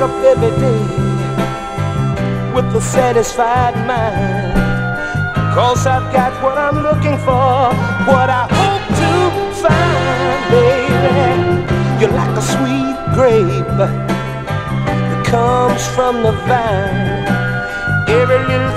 up every day with a satisfied mind. Cause I've got what I'm looking for, what I hope to find, baby. You're like a sweet grape that comes from the vine. Every little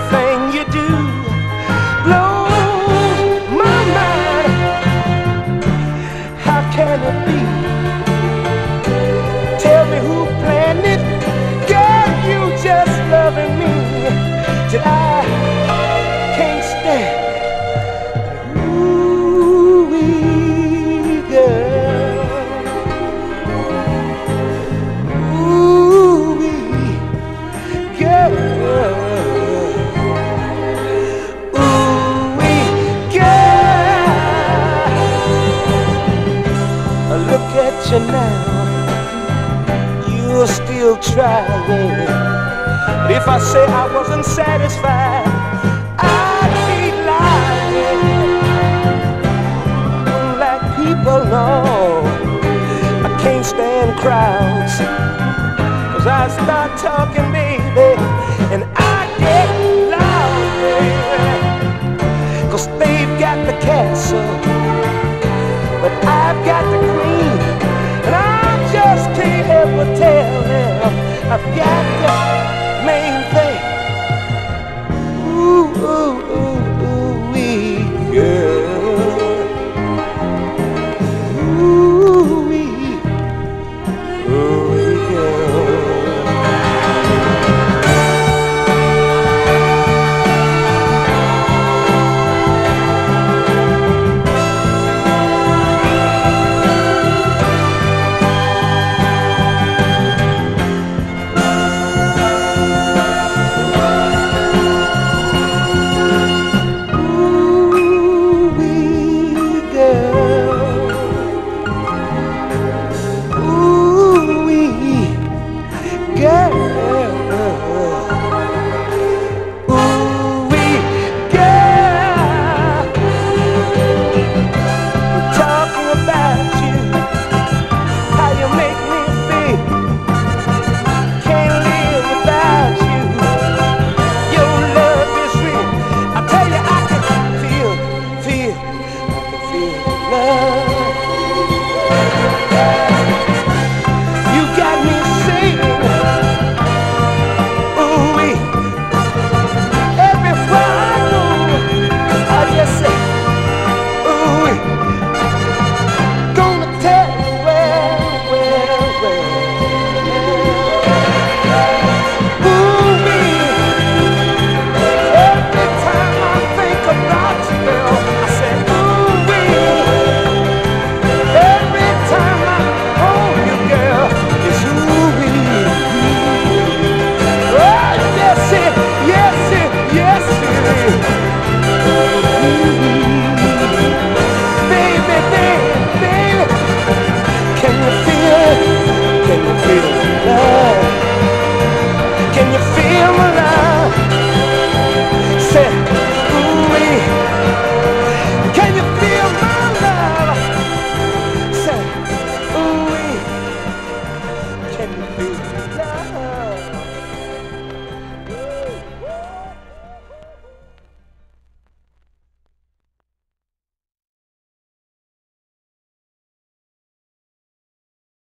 trying. But if I say I wasn't satisfied, I'd be lying. Like people know. I can't stand crowds. Cause I start talking, baby, and I get loud. Cause they've got the castle, but I've got the queen. And I just can't tell them I've got to maintain.